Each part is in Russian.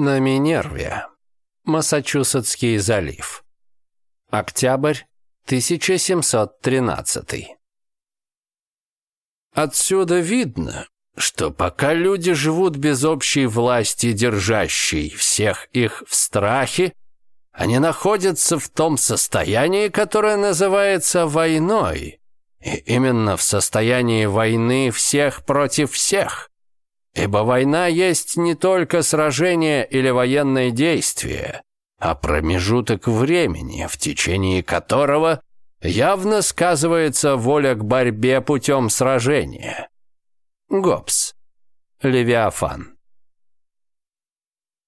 На Минерве. Массачусетский залив. Октябрь 1713. Отсюда видно, что пока люди живут без общей власти, держащей всех их в страхе, они находятся в том состоянии, которое называется войной, и именно в состоянии войны всех против всех, Ибо война есть не только сражение или военное действие, а промежуток времени, в течение которого явно сказывается воля к борьбе путем сражения. Гопс, Левиафан.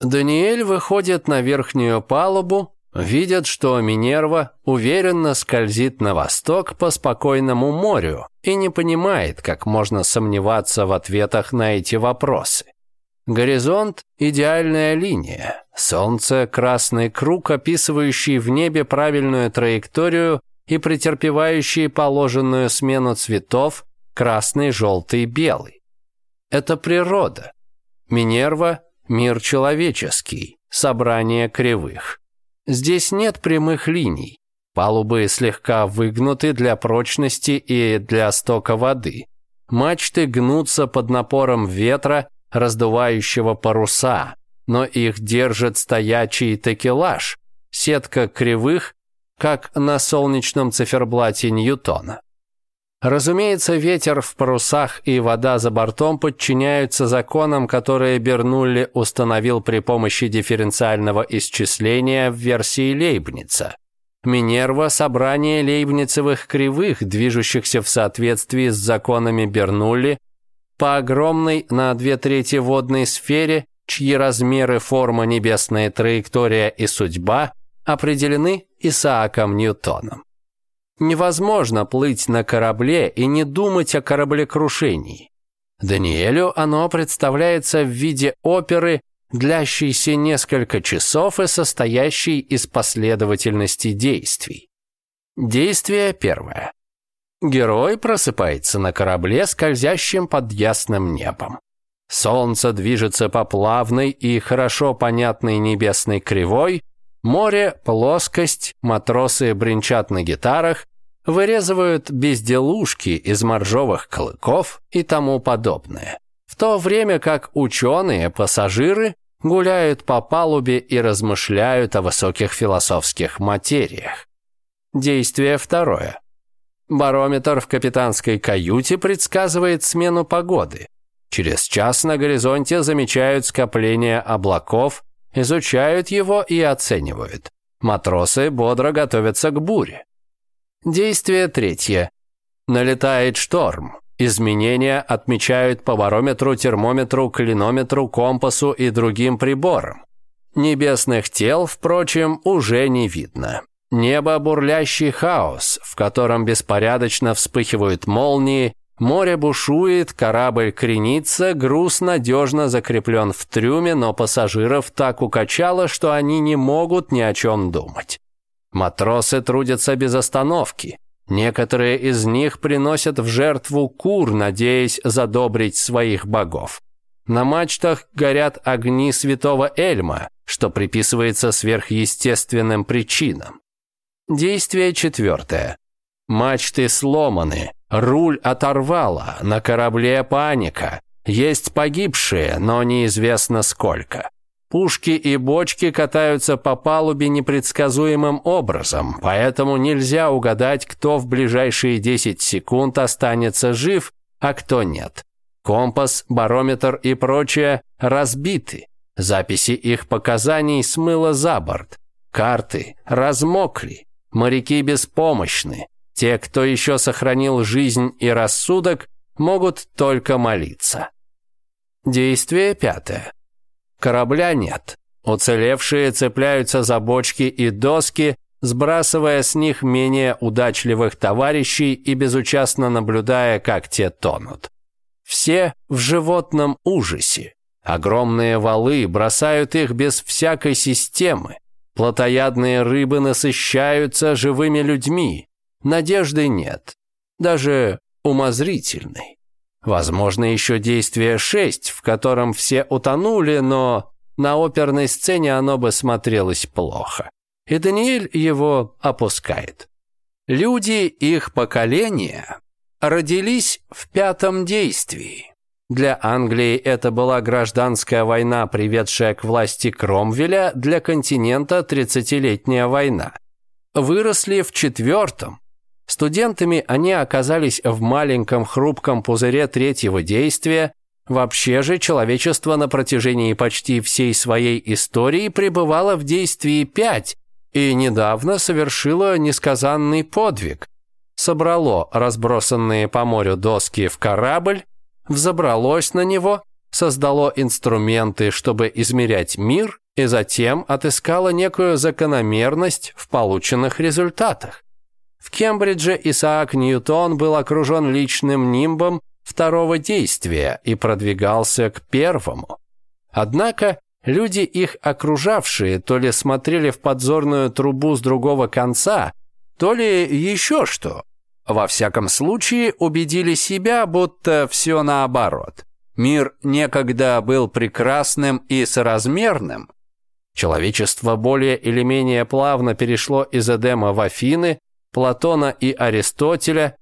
Даниэль выходит на верхнюю палубу, Видят, что Минерва уверенно скользит на восток по спокойному морю и не понимает, как можно сомневаться в ответах на эти вопросы. Горизонт – идеальная линия. Солнце – красный круг, описывающий в небе правильную траекторию и претерпевающий положенную смену цветов – красный, желтый, белый. Это природа. Минерва – мир человеческий, собрание кривых. Здесь нет прямых линий. Палубы слегка выгнуты для прочности и для стока воды. Мачты гнутся под напором ветра, раздувающего паруса, но их держит стоячий такелаж, сетка кривых, как на солнечном циферблате Ньютона. Разумеется, ветер в парусах и вода за бортом подчиняются законам, которые Бернулли установил при помощи дифференциального исчисления в версии Лейбница. Минерва – собрание лейбницевых кривых, движущихся в соответствии с законами Бернулли, по огромной на две трети водной сфере, чьи размеры, форма, небесная траектория и судьба определены Исааком Ньютоном. Невозможно плыть на корабле и не думать о кораблекрушении. Даниэлю оно представляется в виде оперы, длящейся несколько часов и состоящей из последовательности действий. Действие первое. Герой просыпается на корабле, скользящем под ясным небом. Солнце движется по плавной и хорошо понятной небесной кривой, море – плоскость, матросы бренчат на гитарах, вырезывают безделушки из моржовых клыков и тому подобное. В то время как ученые-пассажиры гуляют по палубе и размышляют о высоких философских материях. Действие второе. Барометр в капитанской каюте предсказывает смену погоды. Через час на горизонте замечают скопление облаков, изучают его и оценивают. Матросы бодро готовятся к буре. Действие третье. Налетает шторм. Изменения отмечают по барометру, термометру, клинометру, компасу и другим приборам. Небесных тел, впрочем, уже не видно. Небо – бурлящий хаос, в котором беспорядочно вспыхивают молнии, море бушует, корабль кренится, груз надежно закреплен в трюме, но пассажиров так укачало, что они не могут ни о чем думать. Матросы трудятся без остановки. Некоторые из них приносят в жертву кур, надеясь задобрить своих богов. На мачтах горят огни святого Эльма, что приписывается сверхъестественным причинам. Действие четвертое. Мачты сломаны, руль оторвало, на корабле паника. Есть погибшие, но неизвестно сколько. Пушки и бочки катаются по палубе непредсказуемым образом, поэтому нельзя угадать, кто в ближайшие 10 секунд останется жив, а кто нет. Компас, барометр и прочее разбиты. Записи их показаний смыло за борт. Карты размокли. Моряки беспомощны. Те, кто еще сохранил жизнь и рассудок, могут только молиться. Действие пятое. Корабля нет. Уцелевшие цепляются за бочки и доски, сбрасывая с них менее удачливых товарищей и безучастно наблюдая, как те тонут. Все в животном ужасе. Огромные валы бросают их без всякой системы. Плотоядные рыбы насыщаются живыми людьми. Надежды нет, даже умозрительной. Возможно, еще действие 6, в котором все утонули, но на оперной сцене оно бы смотрелось плохо. И Даниэль его опускает. Люди их поколения родились в пятом действии. Для Англии это была гражданская война, приведшая к власти Кромвеля, для континента – 30-летняя война. Выросли в четвертом, Студентами они оказались в маленьком хрупком пузыре третьего действия. Вообще же человечество на протяжении почти всей своей истории пребывало в действии 5 и недавно совершило несказанный подвиг. Собрало разбросанные по морю доски в корабль, взобралось на него, создало инструменты, чтобы измерять мир и затем отыскало некую закономерность в полученных результатах. В Кембридже Исаак Ньютон был окружен личным нимбом второго действия и продвигался к первому. Однако люди, их окружавшие, то ли смотрели в подзорную трубу с другого конца, то ли еще что. Во всяком случае, убедили себя, будто все наоборот. Мир некогда был прекрасным и соразмерным. Человечество более или менее плавно перешло из Эдема в Афины, Платона и Аристотеля,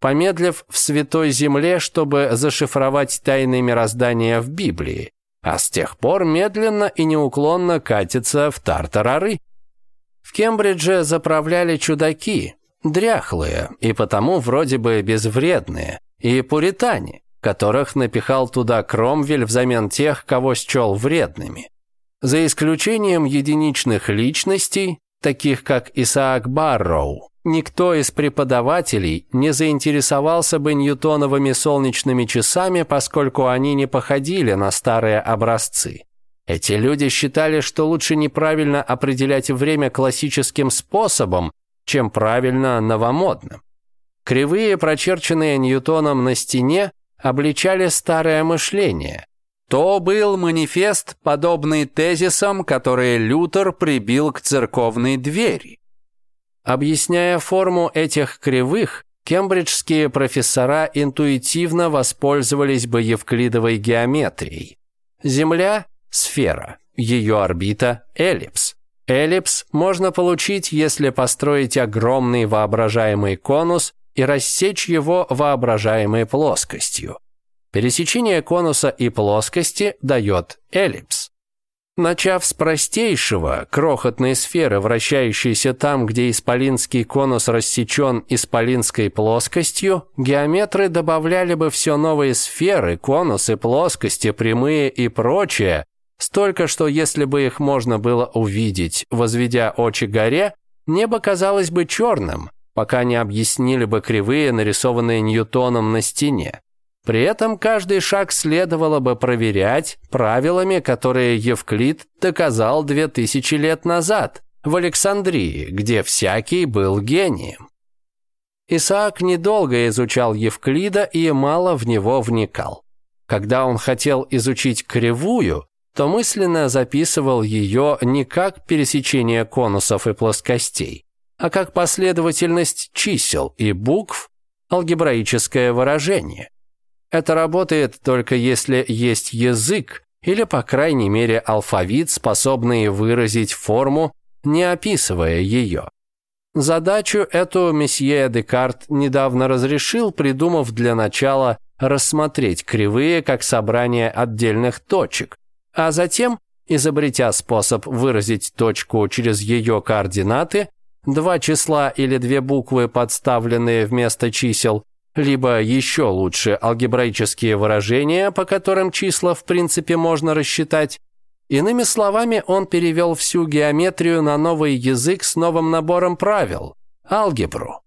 помедлив в Святой Земле, чтобы зашифровать тайны мироздания в Библии, а с тех пор медленно и неуклонно катится в тартарары. В Кембридже заправляли чудаки, дряхлые и потому вроде бы безвредные, и пуритане, которых напихал туда Кромвель взамен тех, кого счел вредными. За исключением единичных личностей, таких как Исаак Барроу, Никто из преподавателей не заинтересовался бы ньютоновыми солнечными часами, поскольку они не походили на старые образцы. Эти люди считали, что лучше неправильно определять время классическим способом, чем правильно новомодным. Кривые, прочерченные Ньютоном на стене, обличали старое мышление. То был манифест, подобный тезисам, которые Лютер прибил к церковной двери. Объясняя форму этих кривых, кембриджские профессора интуитивно воспользовались бы евклидовой геометрией. Земля – сфера, ее орбита – эллипс. Эллипс можно получить, если построить огромный воображаемый конус и рассечь его воображаемой плоскостью. Пересечение конуса и плоскости дает эллипс. Начав с простейшего, крохотной сферы, вращающейся там, где исполинский конус рассечен исполинской плоскостью, геометры добавляли бы все новые сферы, конусы, плоскости, прямые и прочее, столько, что если бы их можно было увидеть, возведя очи горе, небо казалось бы черным, пока не объяснили бы кривые, нарисованные Ньютоном на стене. При этом каждый шаг следовало бы проверять правилами, которые Евклид доказал две тысячи лет назад в Александрии, где всякий был гением. Исаак недолго изучал Евклида и мало в него вникал. Когда он хотел изучить кривую, то мысленно записывал ее не как пересечение конусов и плоскостей, а как последовательность чисел и букв, алгебраическое выражение. Это работает только если есть язык или, по крайней мере, алфавит, способный выразить форму, не описывая ее. Задачу эту месье Декарт недавно разрешил, придумав для начала рассмотреть кривые как собрание отдельных точек, а затем, изобретя способ выразить точку через ее координаты, два числа или две буквы, подставленные вместо чисел, либо еще лучше алгебраические выражения, по которым числа в принципе можно рассчитать. Иными словами, он перевел всю геометрию на новый язык с новым набором правил – алгебру.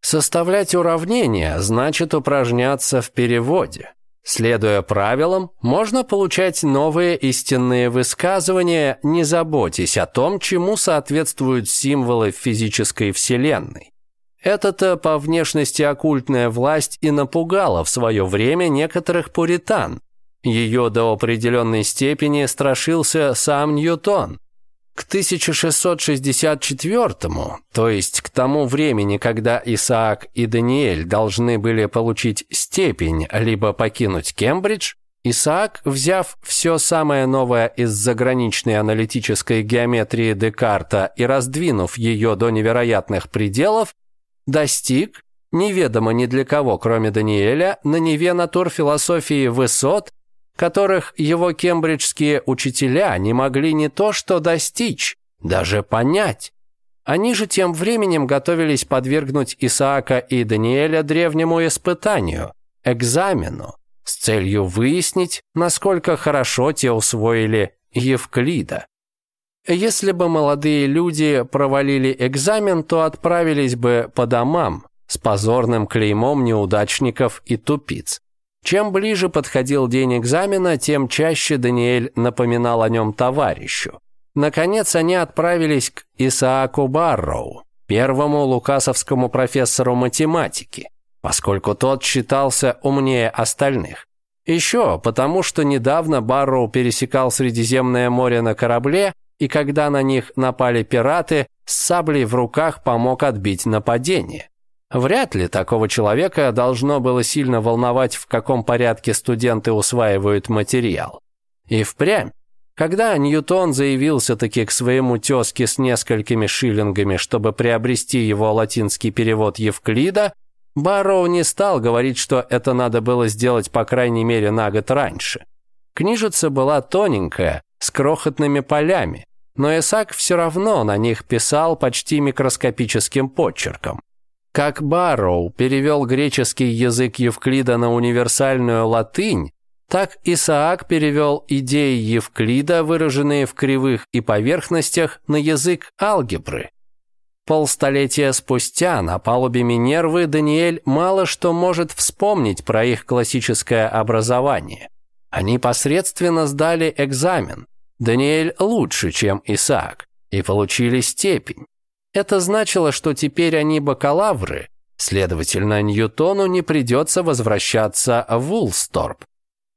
Составлять уравнения значит упражняться в переводе. Следуя правилам, можно получать новые истинные высказывания, не заботясь о том, чему соответствуют символы физической Вселенной. Это-то по внешности оккультная власть и напугала в свое время некоторых пуритан. Ее до определенной степени страшился сам Ньютон. К 1664-му, то есть к тому времени, когда Исаак и Даниэль должны были получить степень либо покинуть Кембридж, Исаак, взяв все самое новое из заграничной аналитической геометрии Декарта и раздвинув ее до невероятных пределов, достиг, неведомо ни для кого, кроме Даниэля, на Неве натур философии высот, которых его кембриджские учителя не могли не то что достичь, даже понять. Они же тем временем готовились подвергнуть Исаака и Даниэля древнему испытанию, экзамену, с целью выяснить, насколько хорошо те усвоили Евклида. Если бы молодые люди провалили экзамен, то отправились бы по домам с позорным клеймом неудачников и тупиц. Чем ближе подходил день экзамена, тем чаще Даниэль напоминал о нем товарищу. Наконец они отправились к Исааку Барроу, первому лукасовскому профессору математики, поскольку тот считался умнее остальных. Еще потому, что недавно Барроу пересекал Средиземное море на корабле, и когда на них напали пираты, с саблей в руках помог отбить нападение. Вряд ли такого человека должно было сильно волновать, в каком порядке студенты усваивают материал. И впрямь, когда Ньютон заявился-таки к своему тезке с несколькими шиллингами, чтобы приобрести его латинский перевод Евклида, Барроу не стал говорить, что это надо было сделать по крайней мере на год раньше. Книжица была тоненькая, с крохотными полями, но Исаак все равно на них писал почти микроскопическим почерком. Как Барроу перевел греческий язык Евклида на универсальную латынь, так Исаак перевел идеи Евклида, выраженные в кривых и поверхностях, на язык алгебры. Полстолетия спустя на палубе Минервы Даниэль мало что может вспомнить про их классическое образование. Они посредственно сдали экзамен. Даниэль лучше, чем Исаак, и получили степень. Это значило, что теперь они бакалавры, следовательно, Ньютону не придется возвращаться в Улсторп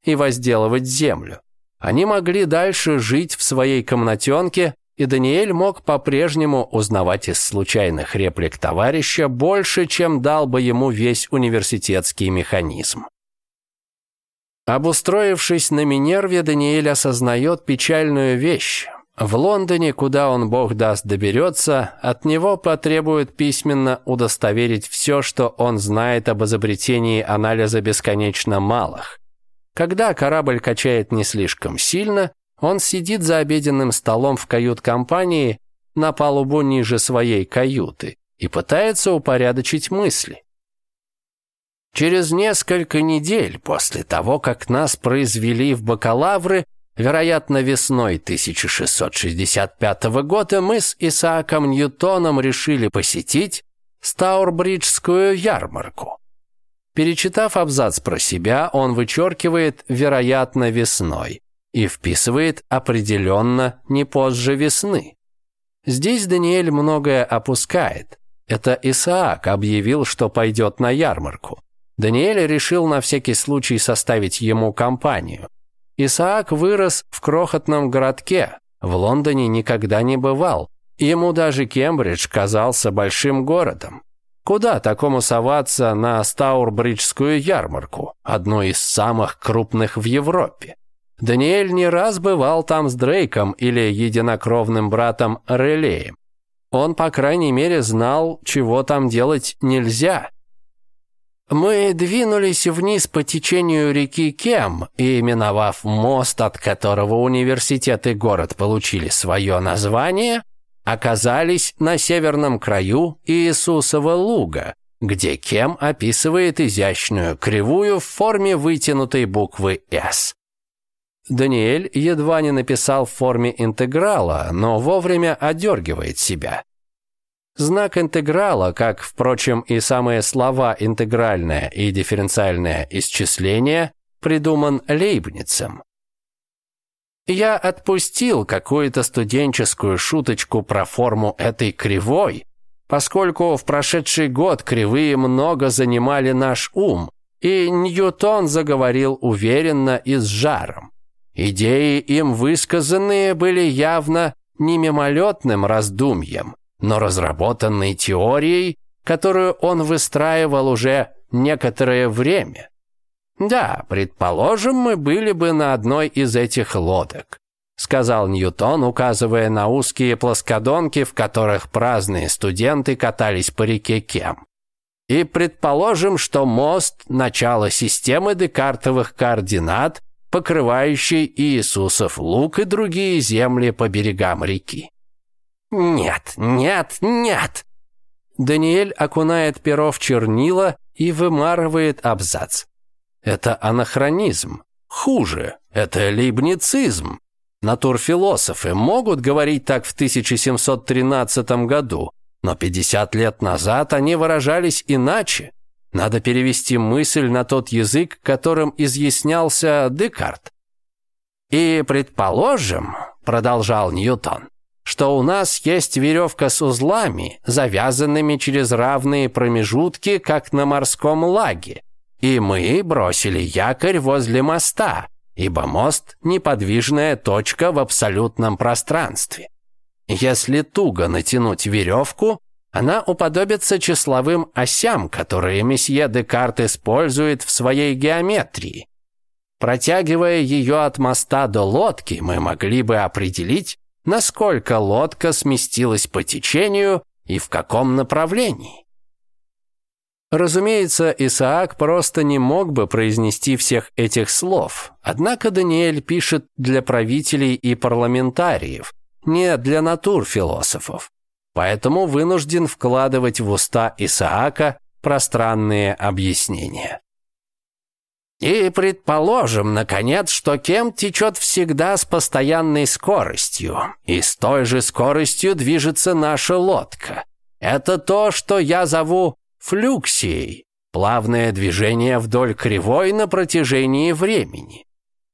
и возделывать землю. Они могли дальше жить в своей комнатенке, и Даниэль мог по-прежнему узнавать из случайных реплик товарища больше, чем дал бы ему весь университетский механизм. Обустроившись на Минерве, Даниэль осознает печальную вещь. В Лондоне, куда он, бог даст, доберется, от него потребуют письменно удостоверить все, что он знает об изобретении анализа бесконечно малых. Когда корабль качает не слишком сильно, он сидит за обеденным столом в кают-компании на палубу ниже своей каюты и пытается упорядочить мысли. Через несколько недель после того, как нас произвели в бакалавры, вероятно, весной 1665 года мы с Исааком Ньютоном решили посетить Стаурбриджскую ярмарку. Перечитав абзац про себя, он вычеркивает «вероятно весной» и вписывает определенно не позже весны. Здесь Даниэль многое опускает. Это Исаак объявил, что пойдет на ярмарку. Даниэль решил на всякий случай составить ему компанию. Исаак вырос в крохотном городке, в Лондоне никогда не бывал. Ему даже Кембридж казался большим городом. Куда такому соваться на Стаурбриджскую ярмарку, одну из самых крупных в Европе? Даниэль не раз бывал там с Дрейком или единокровным братом Релеем. Он, по крайней мере, знал, чего там делать нельзя, мы двинулись вниз по течению реки Кем, и, миновав мост, от которого университет и город получили свое название, оказались на северном краю Иисусова луга, где Кем описывает изящную кривую в форме вытянутой буквы «С». Даниэль едва не написал в форме интеграла, но вовремя одергивает себя. Знак интеграла, как, впрочем, и самые слова «интегральное» и «дифференциальное исчисление», придуман Лейбницем. Я отпустил какую-то студенческую шуточку про форму этой кривой, поскольку в прошедший год кривые много занимали наш ум, и Ньютон заговорил уверенно и с жаром. Идеи им высказанные были явно не мимолетным раздумьем, но разработанной теорией, которую он выстраивал уже некоторое время. «Да, предположим, мы были бы на одной из этих лодок», сказал Ньютон, указывая на узкие плоскодонки, в которых праздные студенты катались по реке Кем. И предположим, что мост – начало системы декартовых координат, покрывающий Иисусов лук и другие земли по берегам реки. «Нет, нет, нет!» Даниэль окунает перо в чернила и вымарывает абзац. Это анахронизм. Хуже, это лейбницизм. Натурфилософы могут говорить так в 1713 году, но 50 лет назад они выражались иначе. Надо перевести мысль на тот язык, которым изъяснялся Декарт. «И предположим», — продолжал Ньютон, что у нас есть веревка с узлами, завязанными через равные промежутки, как на морском лаге. И мы бросили якорь возле моста, ибо мост – неподвижная точка в абсолютном пространстве. Если туго натянуть веревку, она уподобится числовым осям, которые месье Декарт использует в своей геометрии. Протягивая ее от моста до лодки, мы могли бы определить, насколько лодка сместилась по течению и в каком направлении. Разумеется, Исаак просто не мог бы произнести всех этих слов, однако Даниэль пишет для правителей и парламентариев, не для натурфилософов, поэтому вынужден вкладывать в уста Исаака пространные объяснения. И предположим, наконец, что Кем течет всегда с постоянной скоростью, и с той же скоростью движется наша лодка. Это то, что я зову флюксией, плавное движение вдоль кривой на протяжении времени.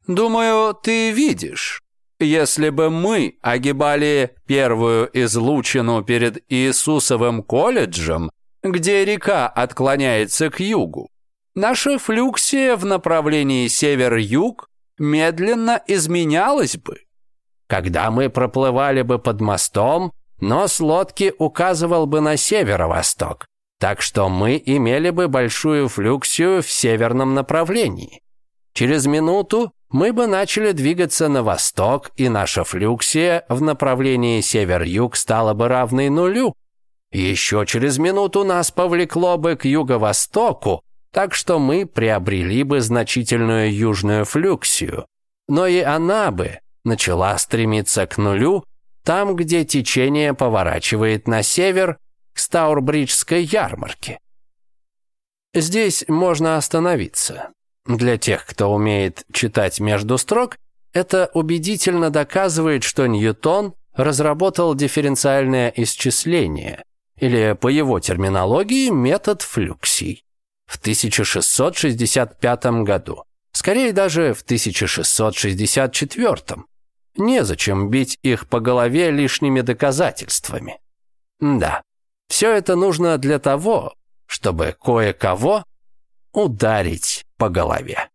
Думаю, ты видишь, если бы мы огибали первую излучину перед Иисусовым колледжем, где река отклоняется к югу, наша флюксия в направлении север-юг медленно изменялась бы. Когда мы проплывали бы под мостом, нос лодки указывал бы на северо-восток, так что мы имели бы большую флюксию в северном направлении. Через минуту мы бы начали двигаться на восток, и наша флюксия в направлении север-юг стала бы равной нулю. Еще через минуту нас повлекло бы к юго-востоку, так что мы приобрели бы значительную южную флюксию, но и она бы начала стремиться к нулю там, где течение поворачивает на север к Стаурбриджской ярмарке. Здесь можно остановиться. Для тех, кто умеет читать между строк, это убедительно доказывает, что Ньютон разработал дифференциальное исчисление, или по его терминологии метод флюксий в 1665 году, скорее даже в 1664. Незачем бить их по голове лишними доказательствами. Да, все это нужно для того, чтобы кое-кого ударить по голове.